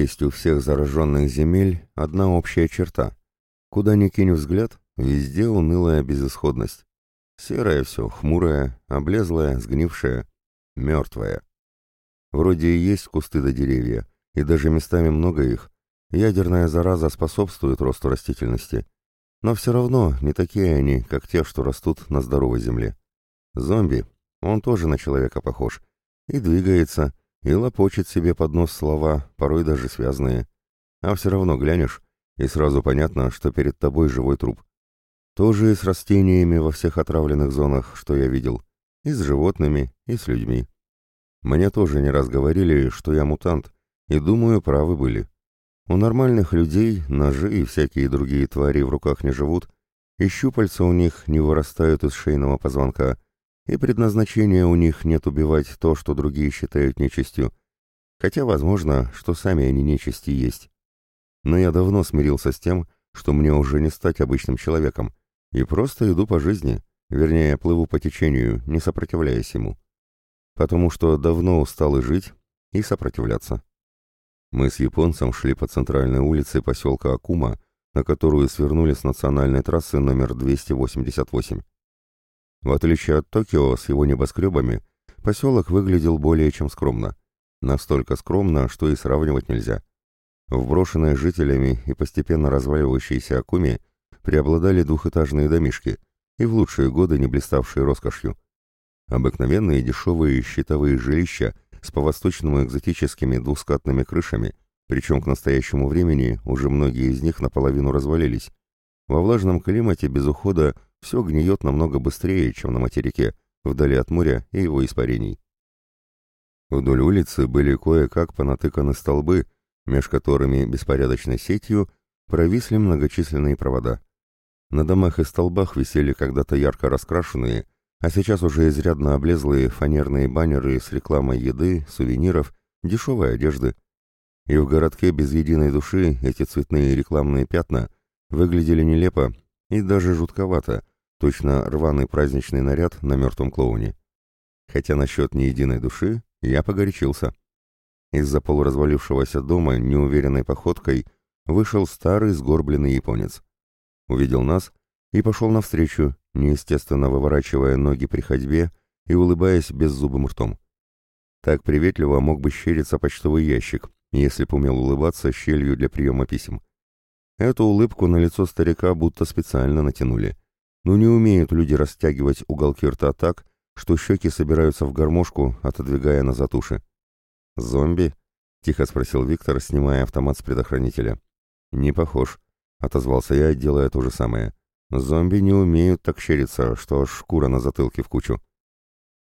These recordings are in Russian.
Есть у всех зараженных земель одна общая черта. Куда ни кинь взгляд, везде унылая безысходность. Серое все, хмурое, облезлое, сгнившее, мертвое. Вроде и есть кусты до деревья, и даже местами много их. Ядерная зараза способствует росту растительности. Но все равно не такие они, как те, что растут на здоровой земле. Зомби, он тоже на человека похож. И двигается, и лопочет себе под нос слова, порой даже связанные. А все равно глянешь, и сразу понятно, что перед тобой живой труп. Тоже и с растениями во всех отравленных зонах, что я видел. И с животными, и с людьми. Мне тоже не раз говорили, что я мутант, и, думаю, правы были. У нормальных людей ножи и всякие другие твари в руках не живут, и щупальца у них не вырастают из шейного позвонка, и предназначения у них нет убивать то, что другие считают нечистью, хотя возможно, что сами они нечисти есть. Но я давно смирился с тем, что мне уже не стать обычным человеком, и просто иду по жизни, вернее, плыву по течению, не сопротивляясь ему потому что давно устал и жить, и сопротивляться. Мы с японцем шли по центральной улице поселка Акума, на которую свернули с национальной трассы номер 288. В отличие от Токио с его небоскребами, поселок выглядел более чем скромно. Настолько скромно, что и сравнивать нельзя. В брошенной жителями и постепенно разваливающейся Акуме преобладали двухэтажные домишки, и в лучшие годы не блиставшие роскошью. Обыкновенные дешевые щитовые жилища с по-восточному экзотическими двускатными крышами, причем к настоящему времени уже многие из них наполовину развалились. Во влажном климате без ухода все гниет намного быстрее, чем на материке, вдали от моря и его испарений. Вдоль улицы были кое-как понатыканы столбы, меж которыми беспорядочной сетью провисли многочисленные провода. На домах и столбах висели когда-то ярко раскрашенные, а сейчас уже изрядно облезлые фанерные баннеры с рекламой еды, сувениров, дешевой одежды. И в городке без единой души эти цветные рекламные пятна выглядели нелепо и даже жутковато, точно рваный праздничный наряд на мертвом клоуне. Хотя насчет ни единой души я погорячился. Из-за полуразвалившегося дома неуверенной походкой вышел старый сгорбленный японец. Увидел нас и пошел навстречу, неестественно выворачивая ноги при ходьбе и улыбаясь беззубым ртом. Так приветливо мог бы щериться почтовый ящик, если б умел улыбаться щелью для приема писем. Эту улыбку на лицо старика будто специально натянули. Но не умеют люди растягивать уголки рта так, что щеки собираются в гармошку, отодвигая назад уши. «Зомби?» — тихо спросил Виктор, снимая автомат с предохранителя. «Не похож», — отозвался я, делая то же самое. Зомби не умеют так щериться, что аж шкура на затылке в кучу.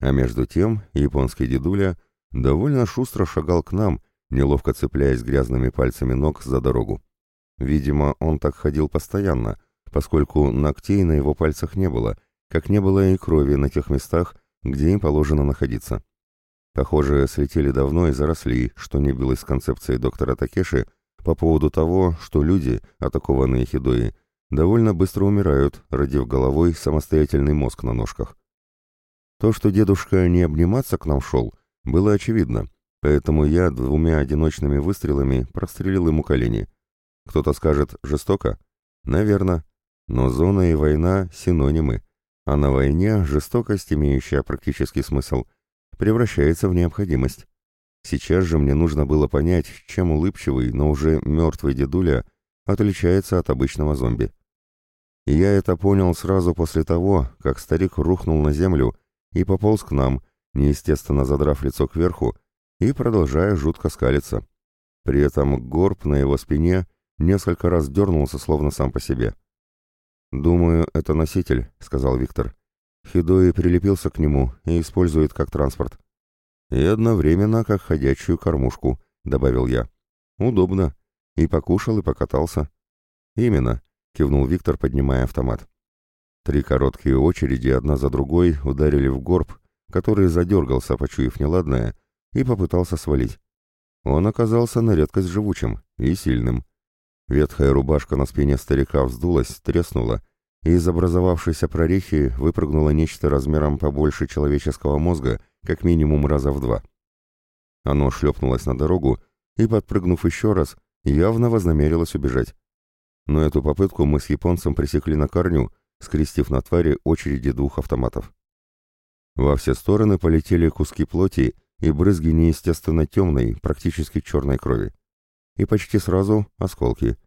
А между тем японский дедуля довольно шустро шагал к нам, неловко цепляясь грязными пальцами ног за дорогу. Видимо, он так ходил постоянно, поскольку ногтей на его пальцах не было, как не было и крови на тех местах, где им положено находиться. Похоже, слетели давно и заросли, что не билось с концепцией доктора Такеши по поводу того, что люди, атакованные хидои, довольно быстро умирают, родив головой самостоятельный мозг на ножках. То, что дедушка не обниматься к нам шел, было очевидно, поэтому я двумя одиночными выстрелами прострелил ему колени. Кто-то скажет «жестоко»? Наверно. Но зона и война — синонимы, а на войне жестокость, имеющая практический смысл, превращается в необходимость. Сейчас же мне нужно было понять, чем улыбчивый, но уже мертвый дедуля отличается от обычного зомби. И я это понял сразу после того, как старик рухнул на землю и пополз к нам, неестественно задрав лицо кверху и продолжая жутко скалиться. При этом горб на его спине несколько раз дернулся, словно сам по себе. «Думаю, это носитель», — сказал Виктор. Хидои прилепился к нему и использует как транспорт. «И одновременно как ходячую кормушку», — добавил я. «Удобно. И покушал, и покатался». «Именно. — кивнул Виктор, поднимая автомат. Три короткие очереди одна за другой ударили в горб, который задергался, почуяв неладное, и попытался свалить. Он оказался на редкость живучим и сильным. Ветхая рубашка на спине старика вздулась, треснула, и из образовавшейся прорехи выпрыгнуло нечто размером побольше человеческого мозга, как минимум раза в два. Оно шлепнулось на дорогу и, подпрыгнув еще раз, явно вознамерилась убежать. Но эту попытку мы с японцем пресекли на корню, скрестив на твари очереди двух автоматов. Во все стороны полетели куски плоти и брызги неестественно темной, практически черной крови. И почти сразу осколки.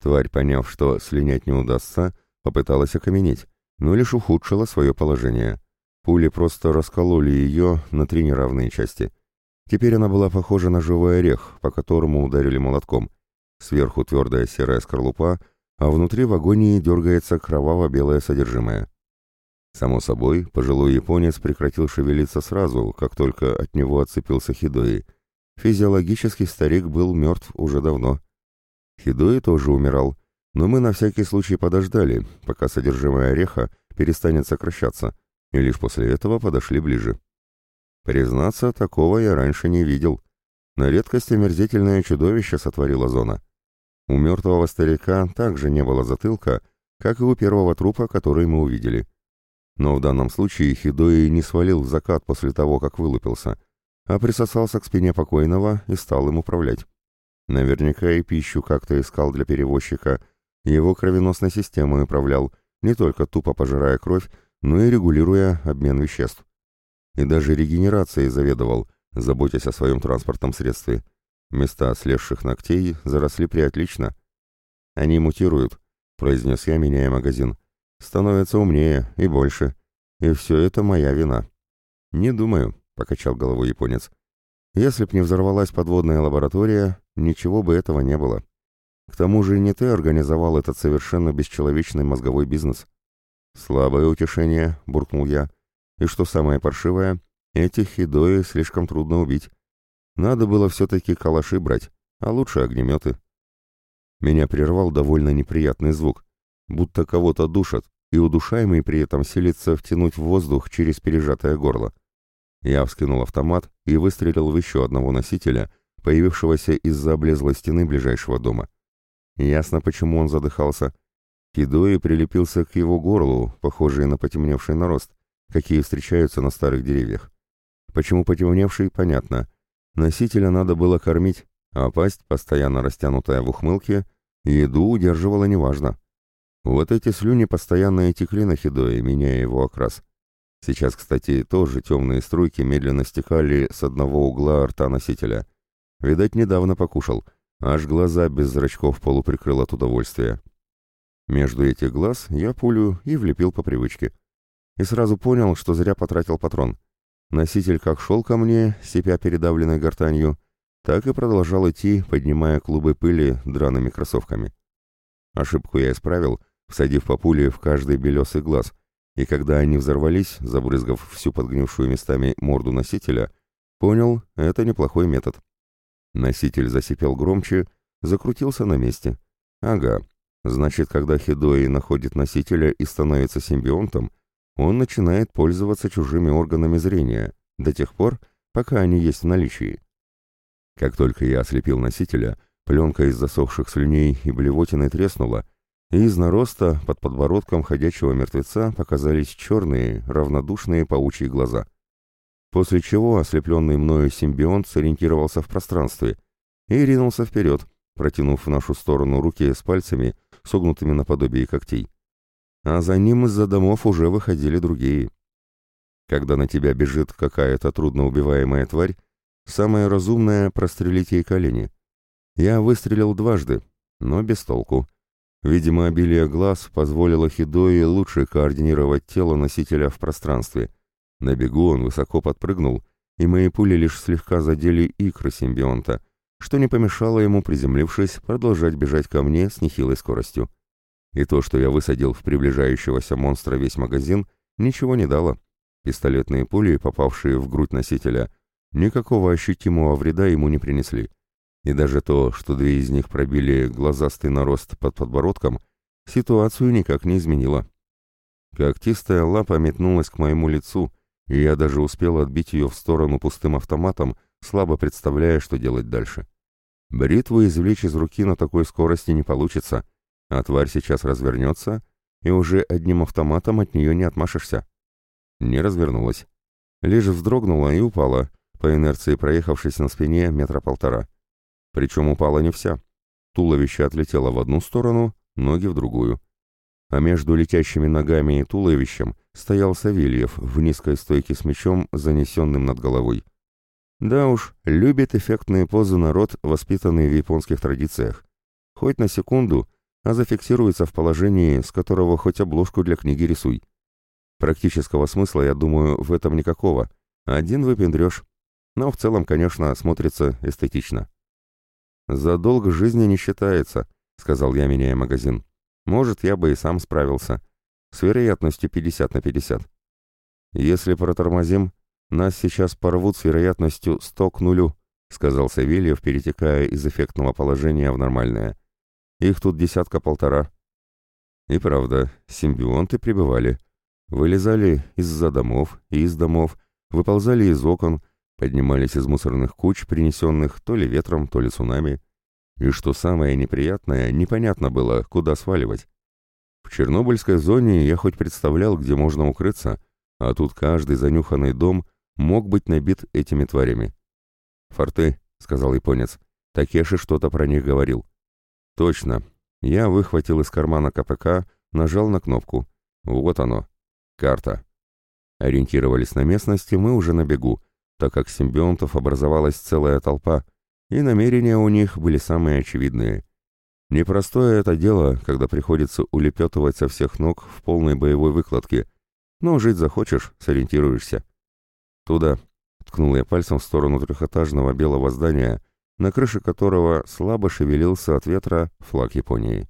Тварь, поняв, что слинять не удастся, попыталась окаменеть, но лишь ухудшила свое положение. Пули просто раскололи ее на три неравные части. Теперь она была похожа на живой орех, по которому ударили молотком. Сверху твердая серая скорлупа, а внутри в агонии дергается кроваво-белое содержимое. Само собой, пожилой японец прекратил шевелиться сразу, как только от него отцепился Хидои. Физиологический старик был мертв уже давно. Хидои тоже умирал, но мы на всякий случай подождали, пока содержимое ореха перестанет сокращаться, и лишь после этого подошли ближе. Признаться, такого я раньше не видел. На редкость омерзительное чудовище сотворила зона. У мертвого старика также не было затылка, как и у первого трупа, который мы увидели. Но в данном случае Хидои не свалил в закат после того, как вылупился, а присосался к спине покойного и стал им управлять. Наверняка и пищу как-то искал для перевозчика, его кровеносной системой управлял, не только тупо пожирая кровь, но и регулируя обмен веществ. И даже регенерацией заведовал, заботясь о своем транспортном средстве. Места слезших ногтей заросли приотлично. «Они мутируют», — произнес я, меняя магазин становится умнее и больше. И все это моя вина. Не думаю, покачал головой японец. Если б не взорвалась подводная лаборатория, ничего бы этого не было. К тому же не ты организовал этот совершенно бесчеловечный мозговой бизнес. Слабое утешение, буркнул я. И что самое паршивое, этих хидои слишком трудно убить. Надо было все-таки калаши брать, а лучше огнеметы. Меня прервал довольно неприятный звук, будто кого-то душат, и удушаемый при этом силится втянуть в воздух через пережатое горло. Я вскинул автомат и выстрелил в еще одного носителя, появившегося из-за облезлой стены ближайшего дома. Ясно, почему он задыхался. Кидои прилепился к его горлу, похожий на потемневший нарост, какие встречаются на старых деревьях. Почему потемневший, понятно. Носителя надо было кормить, а пасть, постоянно растянутая в ухмылке, еду удерживала неважно. Вот эти слюни постоянно и текли на Хидое, меняя его окрас. Сейчас, кстати, тоже темные струйки медленно стекали с одного угла рта носителя. Видать, недавно покушал. Аж глаза без зрачков полуприкрыл от удовольствия. Между этих глаз я пулю и влепил по привычке. И сразу понял, что зря потратил патрон. Носитель как шел ко мне, сипя передавленной гортанью, так и продолжал идти, поднимая клубы пыли драными кроссовками. Ошибку я исправил — всадив по пуле в каждый белесый глаз, и когда они взорвались, забрызгав всю подгнившую местами морду носителя, понял, это неплохой метод. Носитель засипел громче, закрутился на месте. Ага, значит, когда Хидои находит носителя и становится симбионтом, он начинает пользоваться чужими органами зрения, до тех пор, пока они есть в наличии. Как только я ослепил носителя, пленка из засохших слюней и блевотины треснула, и из нароста под подбородком ходячего мертвеца показались черные, равнодушные паучьи глаза. После чего ослепленный мною симбионт сориентировался в пространстве и ринулся вперед, протянув в нашу сторону руки с пальцами, согнутыми наподобие когтей. А за ним из-за домов уже выходили другие. Когда на тебя бежит какая-то трудноубиваемая тварь, самое разумное — прострелить ей колени. Я выстрелил дважды, но без толку. Видимо, обилие глаз позволило Хидои лучше координировать тело носителя в пространстве. На бегу он высоко подпрыгнул, и мои пули лишь слегка задели икры симбионта, что не помешало ему, приземлившись, продолжать бежать ко мне с нехилой скоростью. И то, что я высадил в приближающегося монстра весь магазин, ничего не дало. Пистолетные пули, попавшие в грудь носителя, никакого ощутимого вреда ему не принесли и даже то, что две из них пробили глазастый нарост под подбородком, ситуацию никак не изменило. Когтистая лапа метнулась к моему лицу, и я даже успел отбить ее в сторону пустым автоматом, слабо представляя, что делать дальше. Бритву извлечь из руки на такой скорости не получится, а тварь сейчас развернется, и уже одним автоматом от нее не отмашешься. Не развернулась. Лишь вздрогнула и упала, по инерции проехавшись на спине метра полтора. Причем упала не вся. Туловище отлетело в одну сторону, ноги в другую. А между летящими ногами и туловищем стоял Савельев в низкой стойке с мечом, занесенным над головой. Да уж, любит эффектные позы народ, воспитанный в японских традициях. Хоть на секунду, а зафиксируется в положении, с которого хоть обложку для книги рисуй. Практического смысла, я думаю, в этом никакого. Один выпендрешь. Но в целом, конечно, смотрится эстетично. «За долг жизни не считается», — сказал я, меняя магазин. «Может, я бы и сам справился. С вероятностью 50 на 50. Если протормозим, нас сейчас порвут с вероятностью 100 к нулю», — сказал Савельев, перетекая из эффектного положения в нормальное. «Их тут десятка-полтора». И правда, симбионты прибывали. Вылезали из-за домов и из домов, выползали из окон, поднимались из мусорных куч, принесенных то ли ветром, то ли цунами. И что самое неприятное, непонятно было, куда сваливать. В Чернобыльской зоне я хоть представлял, где можно укрыться, а тут каждый занюханный дом мог быть набит этими тварями. «Форты», — сказал японец, — Такеши что-то про них говорил. «Точно». Я выхватил из кармана КПК, нажал на кнопку. Вот оно. Карта. Ориентировались на местности мы уже на бегу, так как симбионтов образовалась целая толпа, и намерения у них были самые очевидные. Непростое это дело, когда приходится улепетывать со всех ног в полной боевой выкладке, но жить захочешь, сориентируешься. «Туда», — ткнул я пальцем в сторону трехэтажного белого здания, на крыше которого слабо шевелился от ветра флаг Японии.